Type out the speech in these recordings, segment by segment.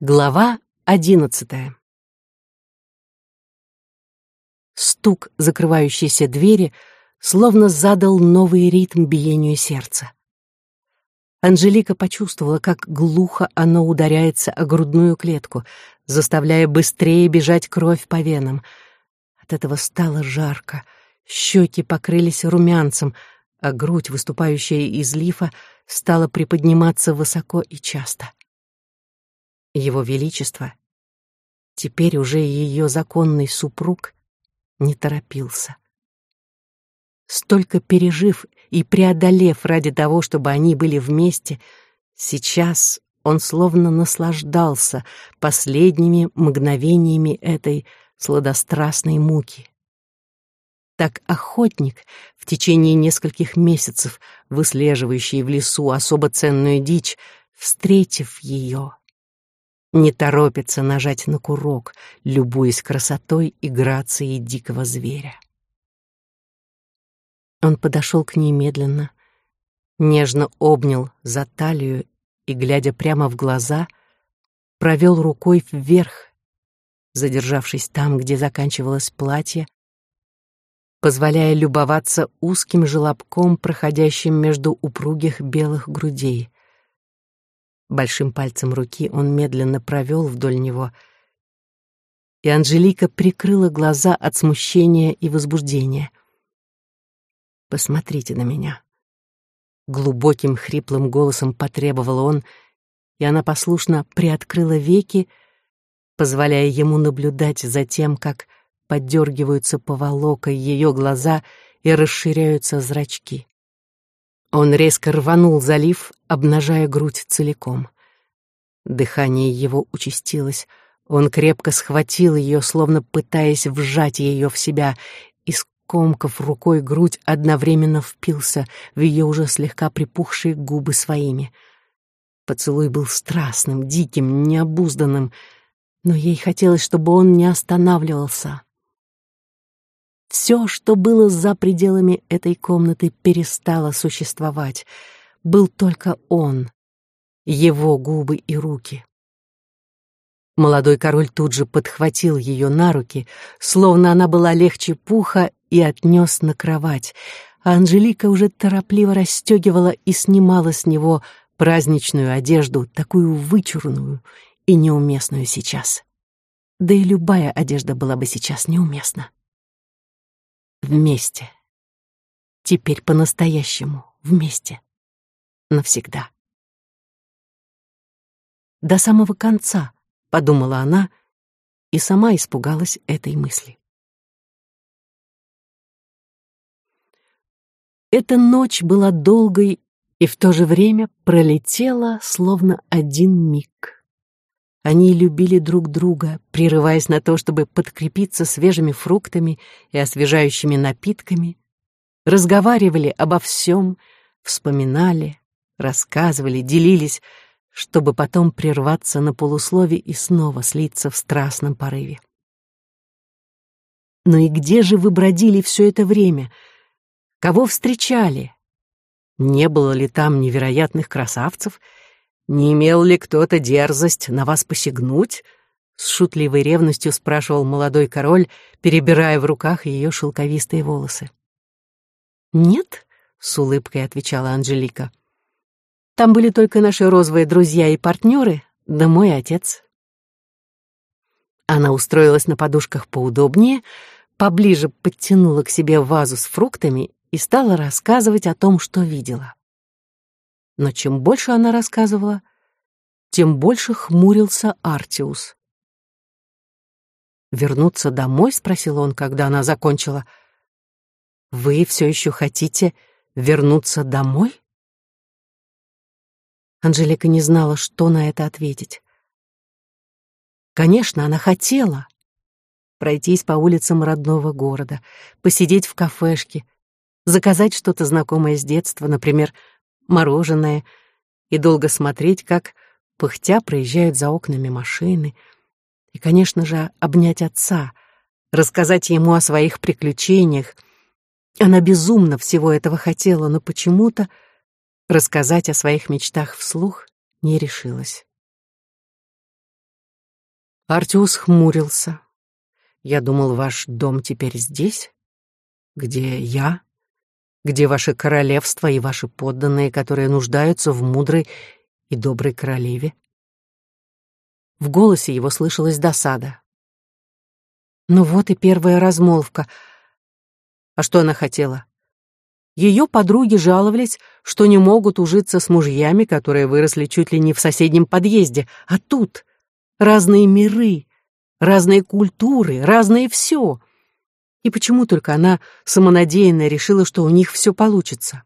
Глава одиннадцатая Стук закрывающейся двери словно задал новый ритм биению сердца. Анжелика почувствовала, как глухо оно ударяется о грудную клетку, заставляя быстрее бежать кровь по венам. От этого стало жарко, щеки покрылись румянцем, а грудь, выступающая из лифа, стала приподниматься высоко и часто. Его Величество, теперь уже ее законный супруг, не торопился. Столько пережив и преодолев ради того, чтобы они были вместе, сейчас он словно наслаждался последними мгновениями этой сладострастной муки. Так охотник, в течение нескольких месяцев выслеживающий в лесу особо ценную дичь, встретив ее, не торопится нажать на курок, любуясь красотой и грацией дикого зверя. Он подошел к ней медленно, нежно обнял за талию и, глядя прямо в глаза, провел рукой вверх, задержавшись там, где заканчивалось платье, позволяя любоваться узким желобком, проходящим между упругих белых грудей. Большим пальцем руки он медленно провел вдоль него, и Анжелика прикрыла глаза от смущения и возбуждения. «Посмотрите на меня». Глубоким хриплым голосом потребовал он, и она послушно приоткрыла веки, позволяя ему наблюдать за тем, как поддергиваются поволокой ее глаза и расширяются зрачки. Он резко рванул залив, обнажая грудь целиком. Дыхание его участилось. Он крепко схватил ее, словно пытаясь вжать ее в себя, и, скомкав рукой грудь, одновременно впился в ее уже слегка припухшие губы своими. Поцелуй был страстным, диким, необузданным, но ей хотелось, чтобы он не останавливался. Все, что было за пределами этой комнаты, перестало существовать. Был только он, его губы и руки. Молодой король тут же подхватил ее на руки, словно она была легче пуха, и отнес на кровать, а Анжелика уже торопливо расстегивала и снимала с него праздничную одежду, такую вычурную и неуместную сейчас. Да и любая одежда была бы сейчас неуместна. Вместе. Теперь по-настоящему. Вместе. Навсегда. До самого конца, подумала она, и сама испугалась этой мысли. Эта ночь была долгой и в то же время пролетела, словно один миг. Они любили друг друга, прерываясь на то, чтобы подкрепиться свежими фруктами и освежающими напитками, разговаривали обо всем, вспоминали, рассказывали, делились, чтобы потом прерваться на полуслове и снова слиться в страстном порыве. Но и где же вы бродили все это время? Кого встречали? Не было ли там невероятных красавцев — «Не имел ли кто-то дерзость на вас посягнуть?» С шутливой ревностью спрашивал молодой король, перебирая в руках ее шелковистые волосы. «Нет», — с улыбкой отвечала Анжелика. «Там были только наши розовые друзья и партнеры, да мой отец». Она устроилась на подушках поудобнее, поближе подтянула к себе вазу с фруктами и стала рассказывать о том, что видела. Но чем больше она рассказывала, тем больше хмурился Артиус. «Вернуться домой?» — спросил он, когда она закончила. «Вы все еще хотите вернуться домой?» Анжелика не знала, что на это ответить. Конечно, она хотела пройтись по улицам родного города, посидеть в кафешке, заказать что-то знакомое с детства, например, мороженое и долго смотреть, как, пыхтя, проезжают за окнами машины. И, конечно же, обнять отца, рассказать ему о своих приключениях. Она безумно всего этого хотела, но почему-то рассказать о своих мечтах вслух не решилась. Артиус хмурился. «Я думал, ваш дом теперь здесь? Где я? Где ваше королевство и ваши подданные, которые нуждаются в мудрой и доброй королеве?» В голосе его слышалась досада. Ну вот и первая размолвка. А что она хотела? Ее подруги жаловались, что не могут ужиться с мужьями, которые выросли чуть ли не в соседнем подъезде. А тут разные миры, разные культуры, разные все. И почему только она самонадеянно решила, что у них все получится?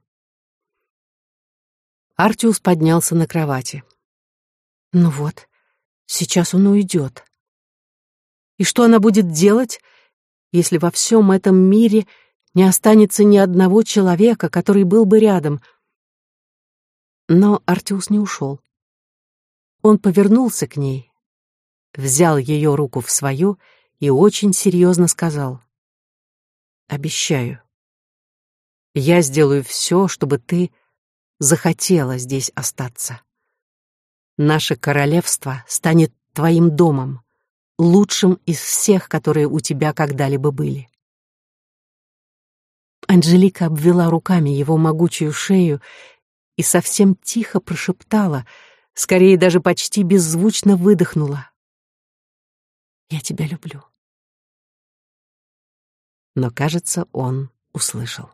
Артиус поднялся на кровати. Ну вот, сейчас он уйдет. И что она будет делать, если во всем этом мире не останется ни одного человека, который был бы рядом. Но Артиус не ушел. Он повернулся к ней, взял ее руку в свою и очень серьезно сказал. «Обещаю, я сделаю все, чтобы ты захотела здесь остаться. Наше королевство станет твоим домом, лучшим из всех, которые у тебя когда-либо были. Анжелика обвела руками его могучую шею и совсем тихо прошептала, скорее даже почти беззвучно выдохнула. «Я тебя люблю». Но, кажется, он услышал.